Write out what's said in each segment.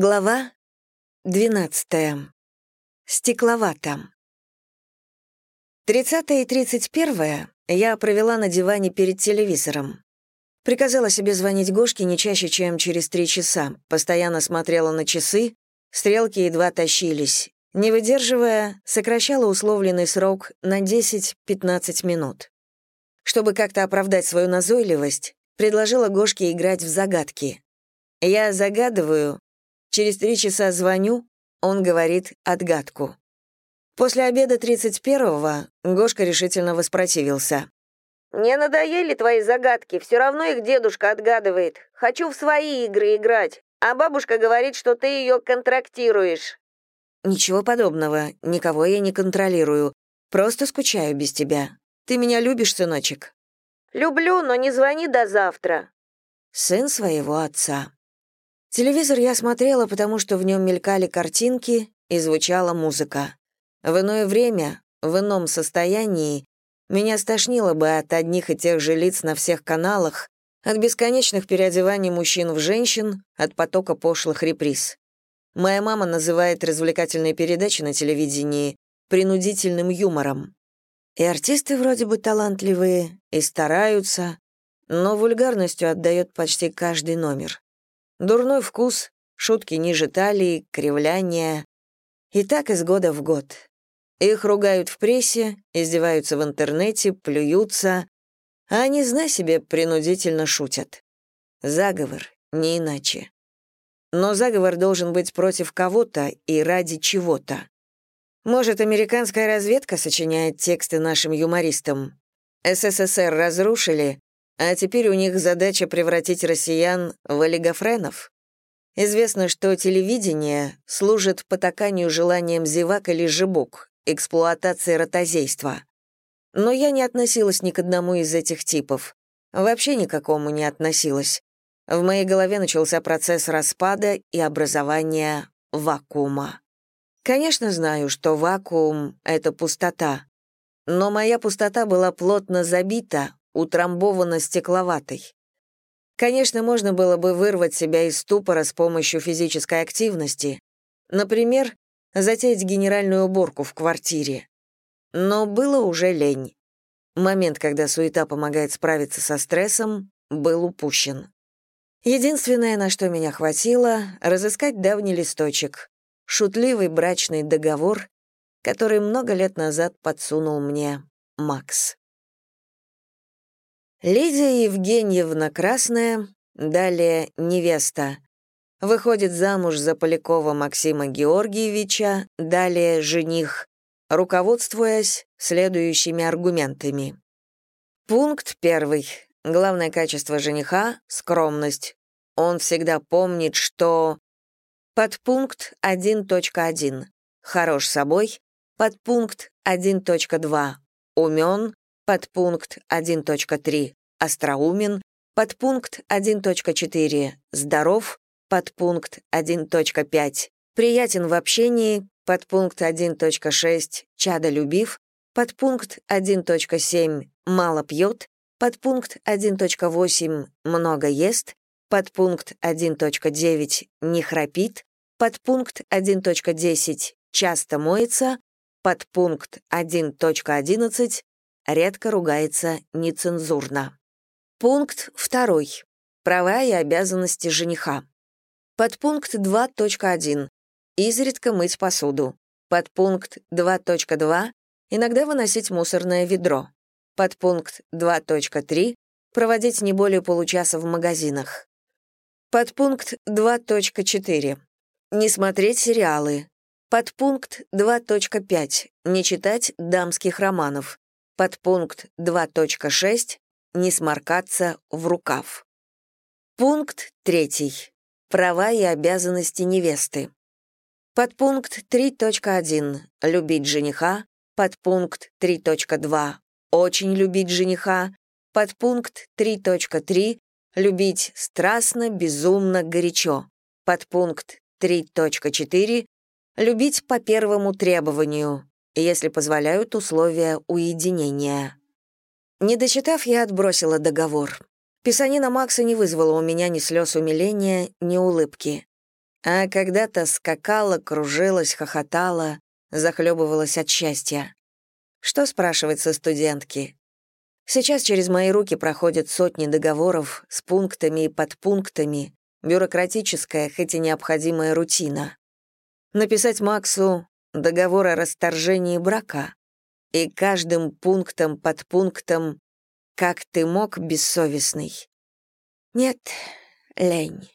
Глава 12. Стекловато. 30 и 31 я провела на диване перед телевизором. Приказала себе звонить Гошке не чаще, чем через три часа, постоянно смотрела на часы, стрелки едва тащились. Не выдерживая, сокращала условленный срок на 10-15 минут. Чтобы как-то оправдать свою назойливость, предложила Гошке играть в загадки. Я загадываю, Через три часа звоню, он говорит «отгадку». После обеда 31-го Гошка решительно воспротивился. «Мне надоели твои загадки, все равно их дедушка отгадывает. Хочу в свои игры играть, а бабушка говорит, что ты ее контрактируешь». «Ничего подобного, никого я не контролирую. Просто скучаю без тебя. Ты меня любишь, сыночек?» «Люблю, но не звони до завтра». Сын своего отца. Телевизор я смотрела, потому что в нем мелькали картинки и звучала музыка. В иное время, в ином состоянии, меня стошнило бы от одних и тех же лиц на всех каналах, от бесконечных переодеваний мужчин в женщин, от потока пошлых реприз. Моя мама называет развлекательные передачи на телевидении принудительным юмором. И артисты вроде бы талантливые, и стараются, но вульгарностью отдает почти каждый номер. Дурной вкус, шутки ниже талии, кривляние. И так из года в год. Их ругают в прессе, издеваются в интернете, плюются, а они, знай себе, принудительно шутят. Заговор, не иначе. Но заговор должен быть против кого-то и ради чего-то. Может, американская разведка сочиняет тексты нашим юмористам? СССР разрушили, а теперь у них задача превратить россиян в олигофренов. Известно, что телевидение служит потаканию желаниям зевак или жебук, эксплуатации ротозейства. Но я не относилась ни к одному из этих типов. Вообще никакому не относилась. В моей голове начался процесс распада и образования вакуума. Конечно, знаю, что вакуум — это пустота. Но моя пустота была плотно забита, утрамбована стекловатой. Конечно, можно было бы вырвать себя из ступора с помощью физической активности, например, затеять генеральную уборку в квартире. Но было уже лень. Момент, когда суета помогает справиться со стрессом, был упущен. Единственное, на что меня хватило, разыскать давний листочек, шутливый брачный договор, который много лет назад подсунул мне Макс. Лидия Евгеньевна Красная, далее невеста, выходит замуж за Полякова Максима Георгиевича, далее жених, руководствуясь следующими аргументами. Пункт первый. Главное качество жениха — скромность. Он всегда помнит, что... Подпункт 1.1. Хорош собой. Подпункт 1.2. Умен. Подпункт 1.3 остроумен, подпункт 1.4 здоров, подпункт 1.5 приятен в общении, подпункт 1.6 чадолюбив, подпункт 1.7 мало пьет, подпункт 1.8 много ест, подпункт 1.9 не храпит, подпункт 1.10 часто моется, подпункт 1.11 редко ругается нецензурно. Пункт 2. Права и обязанности жениха. Подпункт 2.1. Изредка мыть посуду. Подпункт 2.2. Иногда выносить мусорное ведро. Подпункт 2.3. Проводить не более получаса в магазинах. Подпункт 2.4. Не смотреть сериалы. Подпункт 2.5. Не читать дамских романов. Подпункт 2.6 «Не сморкаться в рукав». Пункт 3. Права и обязанности невесты. Подпункт 3.1. Любить жениха. Подпункт 3.2. Очень любить жениха. Подпункт 3.3. Любить страстно, безумно, горячо. Подпункт 3.4. Любить по первому требованию если позволяют условия уединения. Не дочитав, я отбросила договор. Писанина Макса не вызвала у меня ни слез умиления, ни улыбки. а когда-то скакала, кружилась, хохотала, захлебывалась от счастья. Что спрашивается студентки? Сейчас через мои руки проходят сотни договоров с пунктами и подпунктами, бюрократическая, хоть и необходимая рутина. Написать Максу договор о расторжении брака и каждым пунктом под пунктом «Как ты мог, бессовестный?» Нет, лень.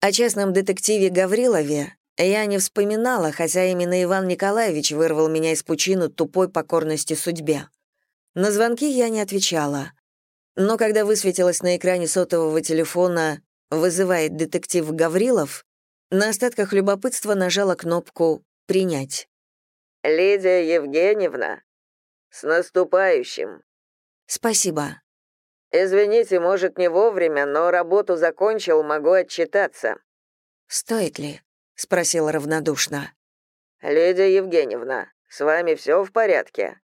О частном детективе Гаврилове я не вспоминала, хотя именно Иван Николаевич вырвал меня из пучины тупой покорности судьбе. На звонки я не отвечала. Но когда высветилось на экране сотового телефона «Вызывает детектив Гаврилов», на остатках любопытства нажала кнопку «Принять». «Лидия Евгеньевна, с наступающим!» «Спасибо». «Извините, может, не вовремя, но работу закончил, могу отчитаться». «Стоит ли?» — спросила равнодушно. «Лидия Евгеньевна, с вами все в порядке?»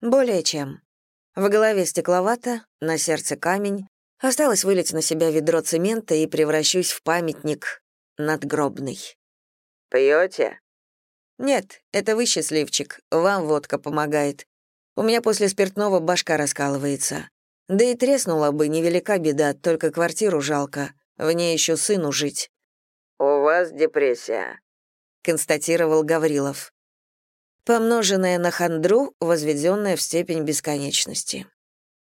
«Более чем». В голове стекловато, на сердце камень. Осталось вылить на себя ведро цемента и превращусь в памятник надгробный. «Пьете?» «Нет, это вы, счастливчик, вам водка помогает. У меня после спиртного башка раскалывается. Да и треснула бы, невелика беда, только квартиру жалко. В ней еще сыну жить». «У вас депрессия», — констатировал Гаврилов. Помноженная на хандру, возведенная в степень бесконечности.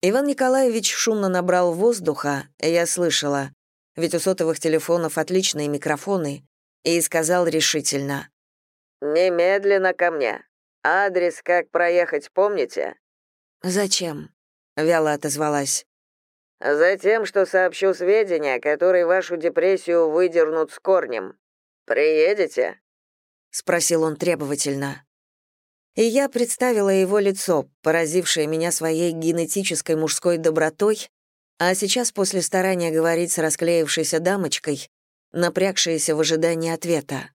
Иван Николаевич шумно набрал воздуха, я слышала, ведь у сотовых телефонов отличные микрофоны, и сказал решительно. «Немедленно ко мне. Адрес, как проехать, помните?» «Зачем?» — вяло отозвалась. «Затем, что сообщу сведения, которые вашу депрессию выдернут с корнем. Приедете?» — спросил он требовательно. И я представила его лицо, поразившее меня своей генетической мужской добротой а сейчас, после старания говорить с расклеившейся дамочкой, напрягшаяся в ожидании ответа.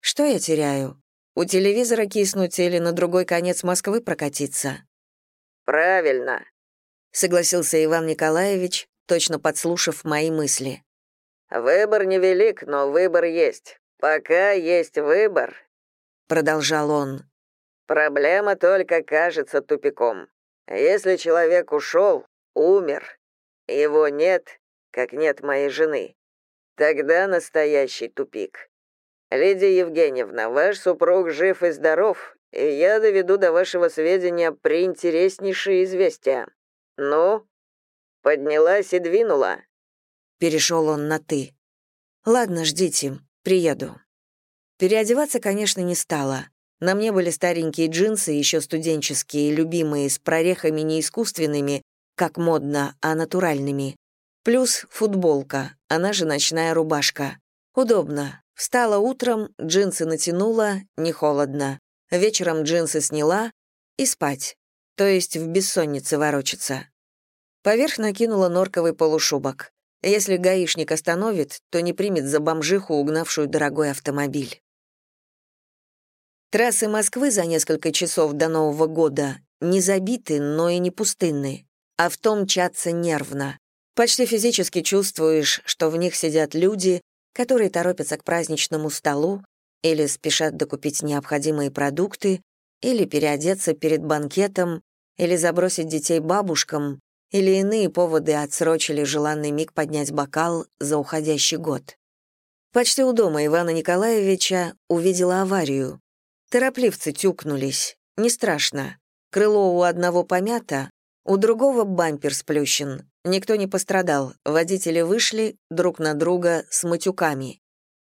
Что я теряю? У телевизора киснуть или на другой конец Москвы прокатиться? «Правильно», — согласился Иван Николаевич, точно подслушав мои мысли. «Выбор невелик, но выбор есть. Пока есть выбор», — продолжал он. «Проблема только кажется тупиком. Если человек ушел, умер, его нет, как нет моей жены. Тогда настоящий тупик. Лидия Евгеньевна, ваш супруг жив и здоров, и я доведу до вашего сведения приинтереснейшие известия. Ну, поднялась и двинула. Перешел он на «ты». «Ладно, ждите, приеду». Переодеваться, конечно, не стала. На мне были старенькие джинсы, еще студенческие, любимые, с прорехами не искусственными, как модно, а натуральными. Плюс футболка, она же ночная рубашка. Удобно. Встала утром, джинсы натянула, не холодно. Вечером джинсы сняла и спать. То есть в бессоннице ворочаться. Поверх накинула норковый полушубок. Если гаишник остановит, то не примет за бомжиху, угнавшую дорогой автомобиль. Трассы Москвы за несколько часов до Нового года не забиты, но и не пустынны а в том мчаться нервно. Почти физически чувствуешь, что в них сидят люди, которые торопятся к праздничному столу или спешат докупить необходимые продукты, или переодеться перед банкетом, или забросить детей бабушкам, или иные поводы отсрочили желанный миг поднять бокал за уходящий год. Почти у дома Ивана Николаевича увидела аварию. Торопливцы тюкнулись. Не страшно. Крыло у одного помято, у другого бампер сплющен. Никто не пострадал. Водители вышли друг на друга с матюками.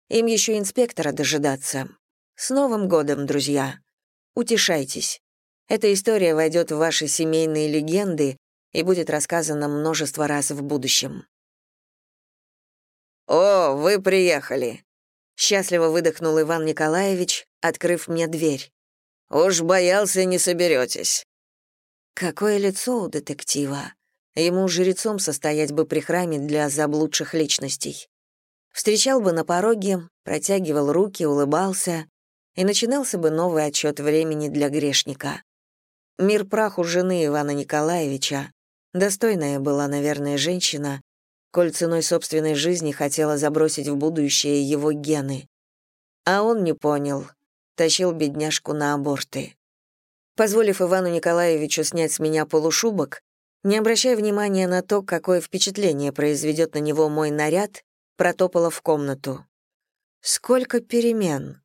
Им еще инспектора дожидаться. С Новым годом, друзья. Утешайтесь. Эта история войдет в ваши семейные легенды и будет рассказана множество раз в будущем. «О, вы приехали!» Счастливо выдохнул Иван Николаевич, открыв мне дверь. «Уж боялся, не соберетесь. Какое лицо у детектива. Ему жрецом состоять бы при храме для заблудших личностей. Встречал бы на пороге, протягивал руки, улыбался, и начинался бы новый отчет времени для грешника. Мир праху жены Ивана Николаевича, достойная была, наверное, женщина, коль ценой собственной жизни хотела забросить в будущее его гены. А он не понял, тащил бедняжку на аборты. Позволив Ивану Николаевичу снять с меня полушубок, не обращая внимания на то, какое впечатление произведет на него мой наряд, протопала в комнату. Сколько перемен.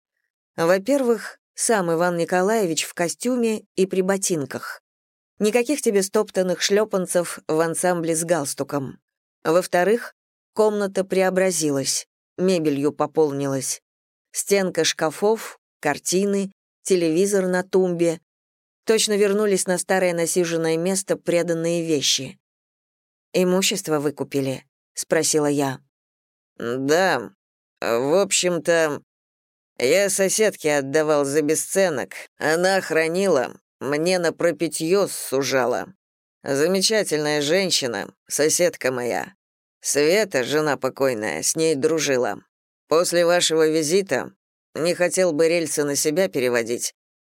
Во-первых, сам Иван Николаевич в костюме и при ботинках. Никаких тебе стоптанных шлепанцев в ансамбле с галстуком. Во-вторых, комната преобразилась, мебелью пополнилась. Стенка шкафов, картины, телевизор на тумбе. Точно вернулись на старое насиженное место преданные вещи. «Имущество выкупили?» — спросила я. «Да, в общем-то, я соседке отдавал за бесценок. Она хранила, мне на пропитье сужала. Замечательная женщина, соседка моя. Света, жена покойная, с ней дружила. После вашего визита не хотел бы рельсы на себя переводить.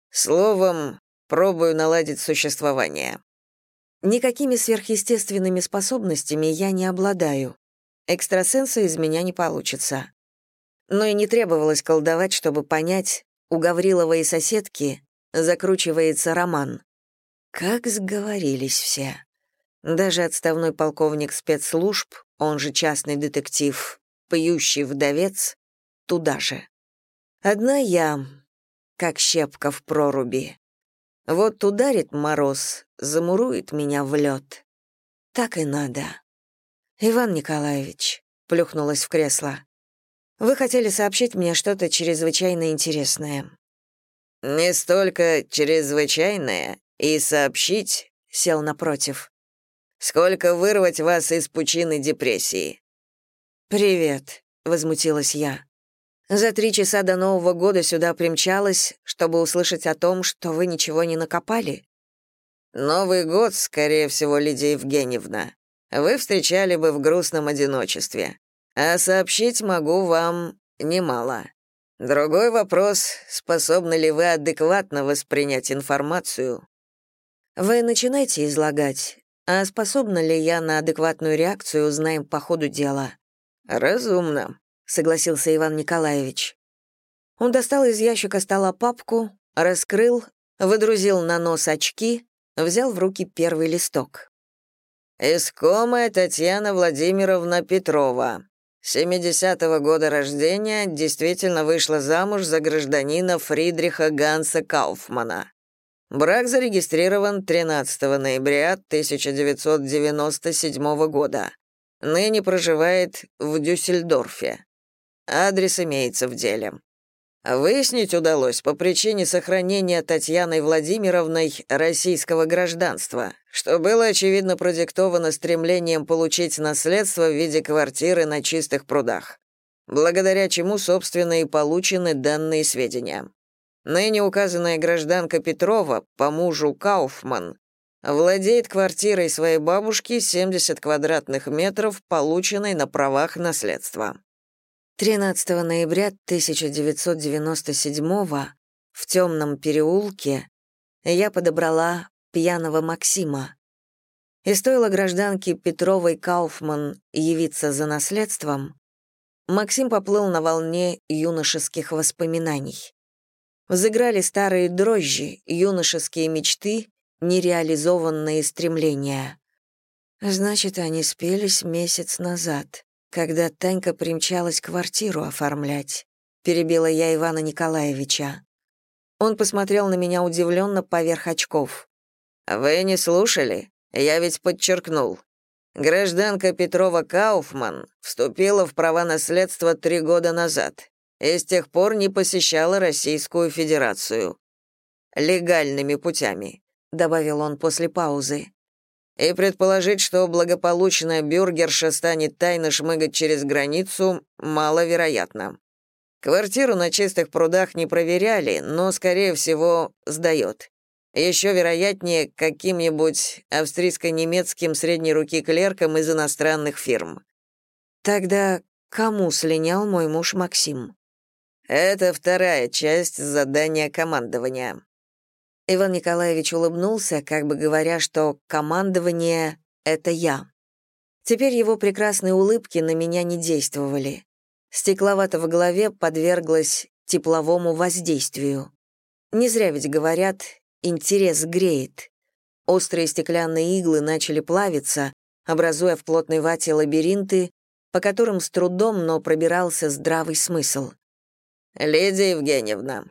Словом, пробую наладить существование. Никакими сверхъестественными способностями я не обладаю. Экстрасенса из меня не получится. Но и не требовалось колдовать, чтобы понять, у Гаврилова и соседки закручивается роман. Как сговорились все. Даже отставной полковник спецслужб, он же частный детектив, пьющий вдовец, туда же. Одна я, как щепка в проруби. Вот ударит мороз, замурует меня в лед. Так и надо. Иван Николаевич, плюхнулась в кресло. Вы хотели сообщить мне что-то чрезвычайно интересное. Не столько чрезвычайное и сообщить, сел напротив. Сколько вырвать вас из пучины депрессии. Привет, возмутилась я. За три часа до Нового года сюда примчалась, чтобы услышать о том, что вы ничего не накопали. Новый год, скорее всего, Лидия Евгеньевна, вы встречали бы в грустном одиночестве. А сообщить могу вам немало. Другой вопрос, способны ли вы адекватно воспринять информацию? Вы начинайте излагать, а способна ли я на адекватную реакцию, узнаем по ходу дела. Разумно, согласился Иван Николаевич. Он достал из ящика стола папку, раскрыл, выдрузил на нос очки, взял в руки первый листок. «Искомая Татьяна Владимировна Петрова, 70-го года рождения, действительно вышла замуж за гражданина Фридриха Ганса Кауфмана. Брак зарегистрирован 13 ноября 1997 года. Ныне проживает в Дюссельдорфе. Адрес имеется в деле. Выяснить удалось по причине сохранения Татьяной Владимировной российского гражданства, что было очевидно продиктовано стремлением получить наследство в виде квартиры на чистых прудах, благодаря чему, собственно, и получены данные сведения. Ныне указанная гражданка Петрова, по мужу Кауфман, владеет квартирой своей бабушки 70 квадратных метров, полученной на правах наследства. 13 ноября 1997 в темном переулке я подобрала пьяного Максима. И стоило гражданке Петровой Кауфман явиться за наследством, Максим поплыл на волне юношеских воспоминаний. Взыграли старые дрожжи, юношеские мечты, нереализованные стремления. Значит, они спелись месяц назад когда Танька примчалась квартиру оформлять. Перебила я Ивана Николаевича. Он посмотрел на меня удивленно поверх очков. «Вы не слушали? Я ведь подчеркнул. Гражданка Петрова Кауфман вступила в права наследства три года назад и с тех пор не посещала Российскую Федерацию. Легальными путями», — добавил он после паузы. И предположить, что благополучная бюргерша станет тайно шмыгать через границу, маловероятно. Квартиру на чистых прудах не проверяли, но, скорее всего, сдает. Еще вероятнее, каким-нибудь австрийско-немецким средней руки клерком из иностранных фирм. Тогда кому слинял мой муж Максим? Это вторая часть задания командования. Иван Николаевич улыбнулся, как бы говоря, что командование — это я. Теперь его прекрасные улыбки на меня не действовали. Стекловато в голове подверглась тепловому воздействию. Не зря ведь говорят «интерес греет». Острые стеклянные иглы начали плавиться, образуя в плотной вате лабиринты, по которым с трудом, но пробирался здравый смысл. «Леди Евгеньевна,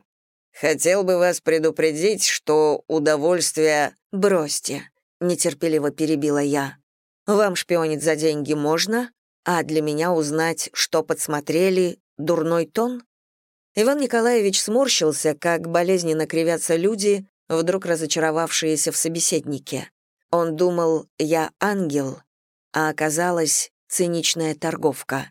хотел бы вас предупредить, что удовольствие...» «Бросьте», — нетерпеливо перебила я. «Вам шпионить за деньги можно, а для меня узнать, что подсмотрели, дурной тон?» Иван Николаевич сморщился, как болезненно кривятся люди, вдруг разочаровавшиеся в собеседнике. Он думал, я ангел, а оказалась циничная торговка.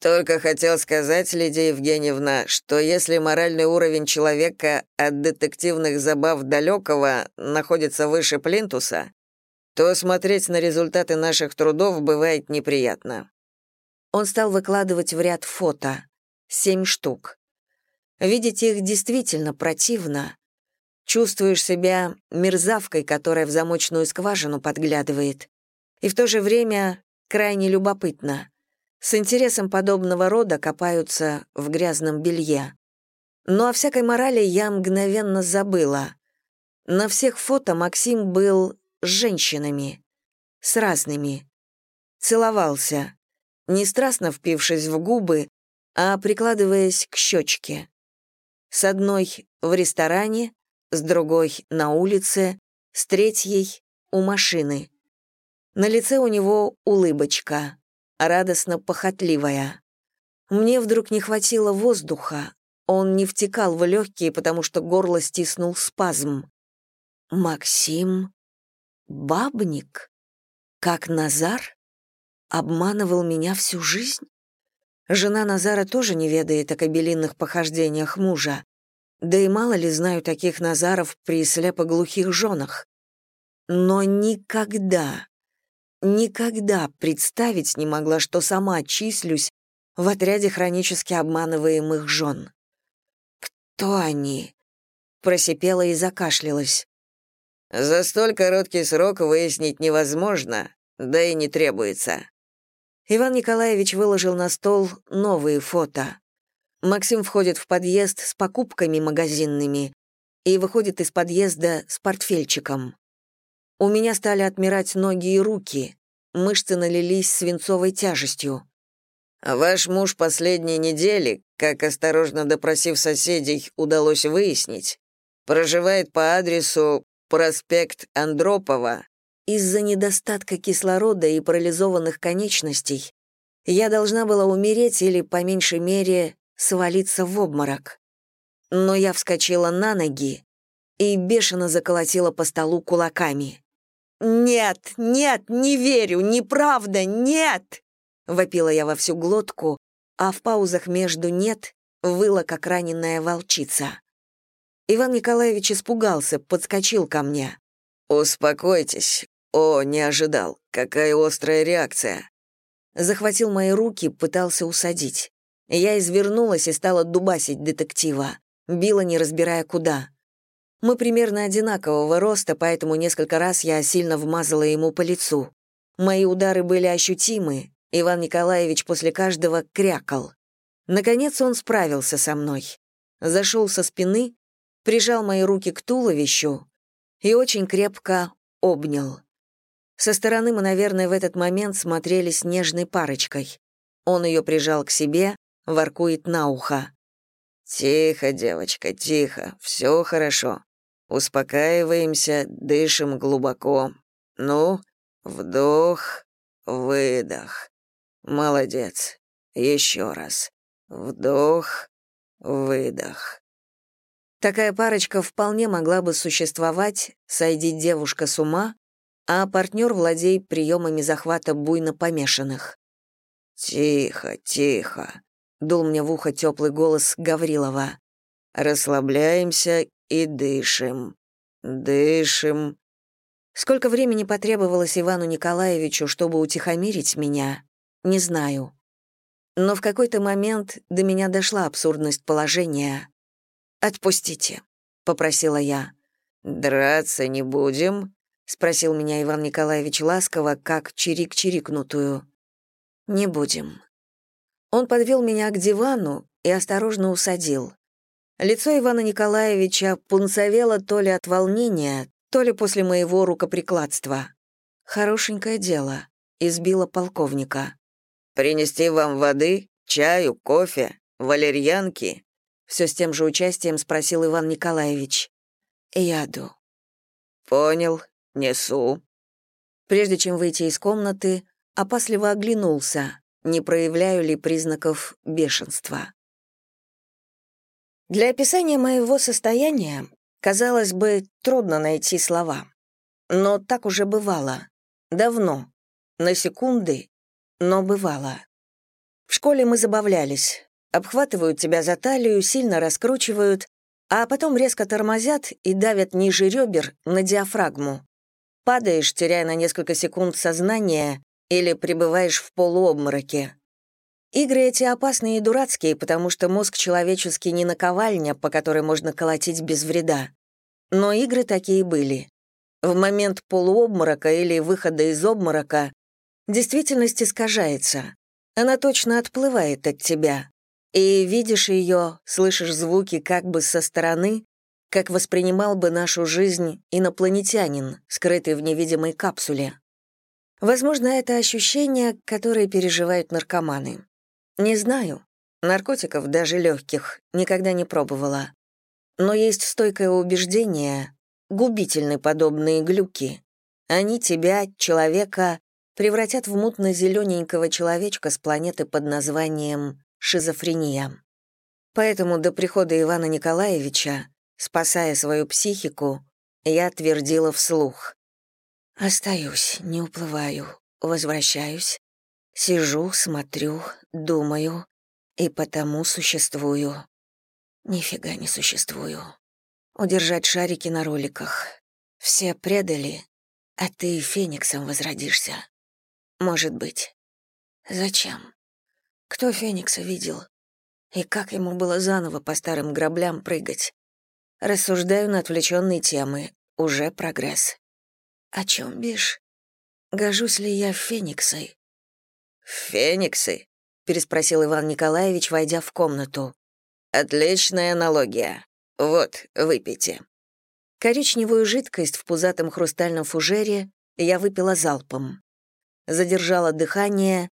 «Только хотел сказать, Лидия Евгеньевна, что если моральный уровень человека от детективных забав далекого находится выше плинтуса, то смотреть на результаты наших трудов бывает неприятно». Он стал выкладывать в ряд фото. Семь штук. Видеть их действительно противно. Чувствуешь себя мерзавкой, которая в замочную скважину подглядывает. И в то же время крайне любопытно. С интересом подобного рода копаются в грязном белье. Но о всякой морали я мгновенно забыла. На всех фото Максим был с женщинами. С разными. Целовался. Не страстно впившись в губы, а прикладываясь к щечке. С одной — в ресторане, с другой — на улице, с третьей — у машины. На лице у него улыбочка, радостно-похотливая. Мне вдруг не хватило воздуха, он не втекал в легкие, потому что горло стиснул спазм. Максим Бабник? Как Назар? Обманывал меня всю жизнь? Жена Назара тоже не ведает о кабелинных похождениях мужа. Да и мало ли знаю таких Назаров при слепоглухих женах. Но никогда, никогда представить не могла, что сама числюсь в отряде хронически обманываемых жен. «Кто они?» — просипела и закашлялась. «За столь короткий срок выяснить невозможно, да и не требуется. Иван Николаевич выложил на стол новые фото. Максим входит в подъезд с покупками магазинными и выходит из подъезда с портфельчиком. У меня стали отмирать ноги и руки, мышцы налились свинцовой тяжестью. «Ваш муж последние недели, как осторожно допросив соседей, удалось выяснить, проживает по адресу проспект Андропова, из-за недостатка кислорода и парализованных конечностей я должна была умереть или, по меньшей мере, свалиться в обморок. Но я вскочила на ноги и бешено заколотила по столу кулаками. «Нет, нет, не верю, неправда, нет!» Вопила я во всю глотку, а в паузах между «нет» выла, как раненая волчица. Иван Николаевич испугался, подскочил ко мне. «Успокойтесь, «О, не ожидал. Какая острая реакция!» Захватил мои руки, пытался усадить. Я извернулась и стала дубасить детектива. Била, не разбирая куда. Мы примерно одинакового роста, поэтому несколько раз я сильно вмазала ему по лицу. Мои удары были ощутимы. Иван Николаевич после каждого крякал. Наконец он справился со мной. Зашел со спины, прижал мои руки к туловищу и очень крепко обнял. Со стороны мы, наверное, в этот момент смотрелись нежной парочкой. Он ее прижал к себе, воркует на ухо. «Тихо, девочка, тихо, все хорошо. Успокаиваемся, дышим глубоко. Ну, вдох, выдох. Молодец. Еще раз. Вдох, выдох». Такая парочка вполне могла бы существовать, сойди девушка с ума, а партнер владеет приемами захвата буйно помешанных. «Тихо, тихо», — дул мне в ухо теплый голос Гаврилова. «Расслабляемся и дышим. Дышим». Сколько времени потребовалось Ивану Николаевичу, чтобы утихомирить меня, не знаю. Но в какой-то момент до меня дошла абсурдность положения. «Отпустите», — попросила я. «Драться не будем», спросил меня Иван Николаевич ласково, как чирик-чирикнутую. Не будем. Он подвел меня к дивану и осторожно усадил. Лицо Ивана Николаевича пунцовело то ли от волнения, то ли после моего рукоприкладства. Хорошенькое дело. Избило полковника. «Принести вам воды, чаю, кофе, валерьянки?» Все с тем же участием спросил Иван Николаевич. «Яду». «Понял, несу». Прежде чем выйти из комнаты, опасливо оглянулся, не проявляю ли признаков бешенства. Для описания моего состояния, казалось бы, трудно найти слова. Но так уже бывало. Давно. На секунды, но бывало. В школе мы забавлялись. Обхватывают тебя за талию, сильно раскручивают, а потом резко тормозят и давят ниже ребер на диафрагму. Падаешь, теряя на несколько секунд сознание, или пребываешь в полуобмороке. Игры эти опасные и дурацкие, потому что мозг человеческий не наковальня, по которой можно колотить без вреда. Но игры такие были. В момент полуобморока или выхода из обморока действительность искажается. Она точно отплывает от тебя. И видишь ее, слышишь звуки как бы со стороны, как воспринимал бы нашу жизнь инопланетянин, скрытый в невидимой капсуле. Возможно, это ощущение, которое переживают наркоманы. Не знаю. Наркотиков, даже легких, никогда не пробовала. Но есть стойкое убеждение, губительны подобные глюки. Они тебя, человека, превратят в мутно-зелененького человечка с планеты под названием шизофрения. Поэтому до прихода Ивана Николаевича, спасая свою психику, я твердила вслух. Остаюсь, не уплываю, возвращаюсь. Сижу, смотрю, думаю, и потому существую. Нифига не существую. Удержать шарики на роликах. Все предали, а ты фениксом возродишься. Может быть. Зачем? Кто Феникса видел? И как ему было заново по старым граблям прыгать? Рассуждаю на отвлеченные темы. Уже прогресс. «О чем, Биш? Гожусь ли я фениксой?» «Фениксы?» — переспросил Иван Николаевич, войдя в комнату. «Отличная аналогия. Вот, выпейте». Коричневую жидкость в пузатом хрустальном фужере я выпила залпом. Задержала дыхание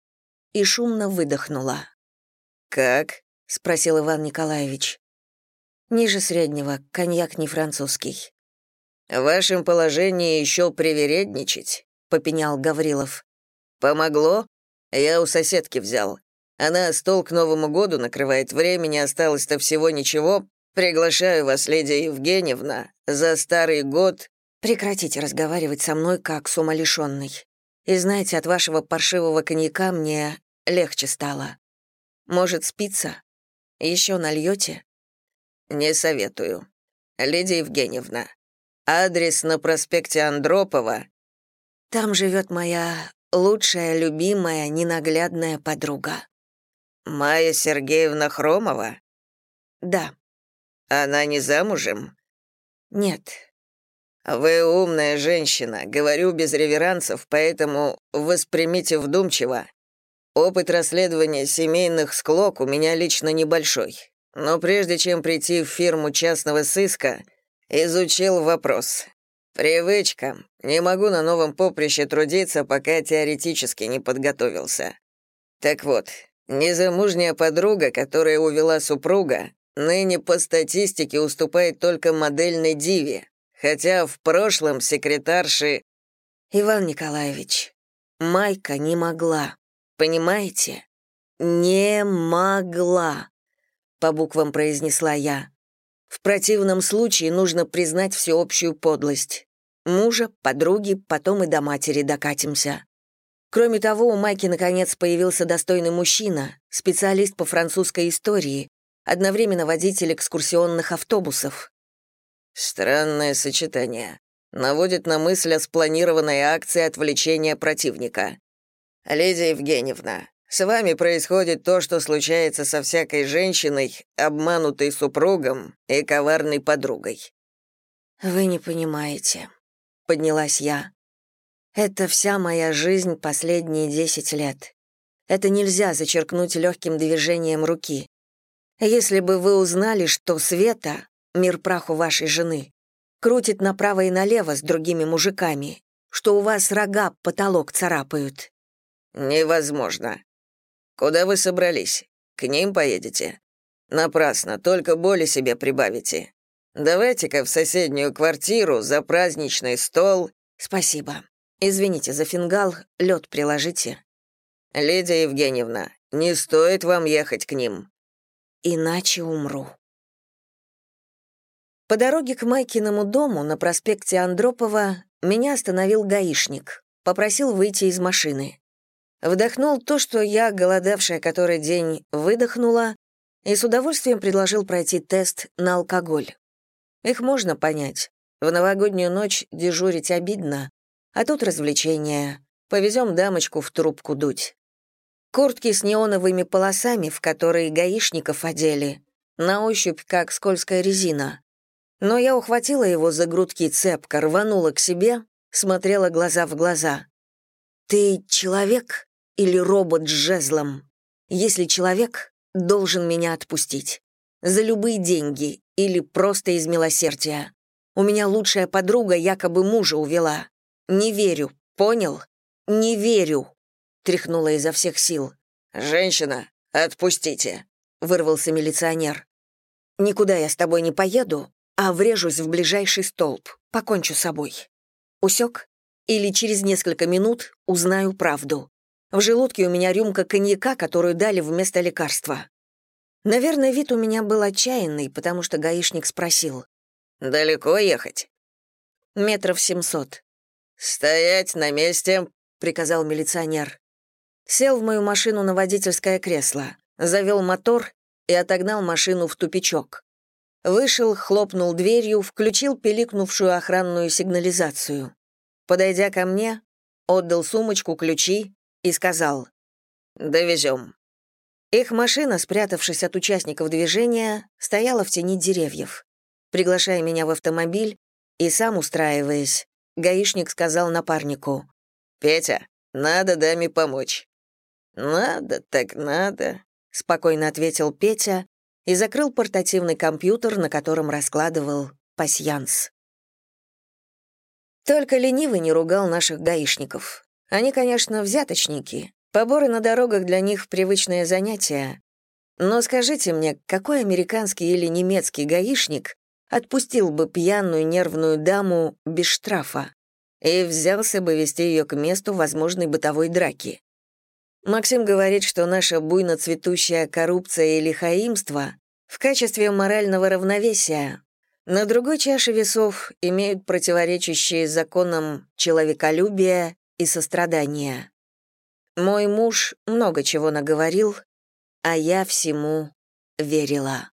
и шумно выдохнула. «Как?» — спросил Иван Николаевич. «Ниже среднего, коньяк не французский». «В вашем положении еще привередничать», — попенял Гаврилов. «Помогло? Я у соседки взял. Она стол к Новому году накрывает, времени осталось-то всего ничего. Приглашаю вас, леди Евгеньевна, за старый год...» «Прекратите разговаривать со мной, как с умалишенной. И знаете, от вашего паршивого коньяка мне легче стало. Может, спиться? Еще нальете?» «Не советую. Леди Евгеньевна, Адрес на проспекте Андропова. Там живет моя лучшая, любимая, ненаглядная подруга. Майя Сергеевна Хромова? Да. Она не замужем? Нет. Вы умная женщина, говорю без реверансов, поэтому воспримите вдумчиво. Опыт расследования семейных склок у меня лично небольшой. Но прежде чем прийти в фирму частного сыска, Изучил вопрос. Привычка. Не могу на новом поприще трудиться, пока теоретически не подготовился. Так вот, незамужняя подруга, которая увела супруга, ныне по статистике уступает только модельной диве, хотя в прошлом секретарши... Иван Николаевич, Майка не могла, понимаете? Не могла, по буквам произнесла я. В противном случае нужно признать всеобщую подлость. Мужа, подруги, потом и до матери докатимся. Кроме того, у Майки наконец появился достойный мужчина, специалист по французской истории, одновременно водитель экскурсионных автобусов. Странное сочетание. Наводит на мысль о спланированной акции отвлечения противника. Леди Евгеньевна, с вами происходит то, что случается со всякой женщиной, обманутой супругом и коварной подругой». «Вы не понимаете. — поднялась я. «Это вся моя жизнь последние десять лет. Это нельзя зачеркнуть легким движением руки. Если бы вы узнали, что Света, мир праху вашей жены, крутит направо и налево с другими мужиками, что у вас рога потолок царапают». «Невозможно. Куда вы собрались? К ним поедете? Напрасно, только боли себе прибавите. Давайте-ка в соседнюю квартиру за праздничный стол. Спасибо. Извините за фингал, лед приложите. Лидия Евгеньевна, не стоит вам ехать к ним. Иначе умру. По дороге к Майкиному дому на проспекте Андропова меня остановил гаишник, попросил выйти из машины. Вдохнул то, что я, голодавшая который день, выдохнула, и с удовольствием предложил пройти тест на алкоголь. Их можно понять. В новогоднюю ночь дежурить обидно, а тут развлечения. Повезем дамочку в трубку дуть. Куртки с неоновыми полосами, в которые гаишников одели, на ощупь как скользкая резина. Но я ухватила его за грудки цепко, рванула к себе, смотрела глаза в глаза. «Ты человек?» Или робот с жезлом. Если человек, должен меня отпустить. За любые деньги или просто из милосердия. У меня лучшая подруга якобы мужа увела. Не верю, понял? Не верю. Тряхнула изо всех сил. «Женщина, отпустите», — вырвался милиционер. «Никуда я с тобой не поеду, а врежусь в ближайший столб, покончу с собой. Усек? Или через несколько минут узнаю правду. В желудке у меня рюмка коньяка, которую дали вместо лекарства. Наверное, вид у меня был отчаянный, потому что гаишник спросил. «Далеко ехать?» «Метров семьсот». «Стоять на месте», — приказал милиционер. Сел в мою машину на водительское кресло, завел мотор и отогнал машину в тупичок. Вышел, хлопнул дверью, включил пиликнувшую охранную сигнализацию. Подойдя ко мне, отдал сумочку, ключи, и сказал «Довезем». Их машина, спрятавшись от участников движения, стояла в тени деревьев. Приглашая меня в автомобиль и сам устраиваясь, гаишник сказал напарнику «Петя, надо даме помочь». «Надо, так надо», — спокойно ответил Петя и закрыл портативный компьютер, на котором раскладывал пасьянс. Только ленивый не ругал наших гаишников. Они, конечно, взяточники. Поборы на дорогах для них привычное занятие. Но скажите мне, какой американский или немецкий гаишник отпустил бы пьяную нервную даму без штрафа и взялся бы вести ее к месту возможной бытовой драки? Максим говорит, что наша буйно цветущая коррупция и лихаимство в качестве морального равновесия на другой чаше весов имеют противоречащие законам человеколюбия и сострадания. Мой муж много чего наговорил, а я всему верила.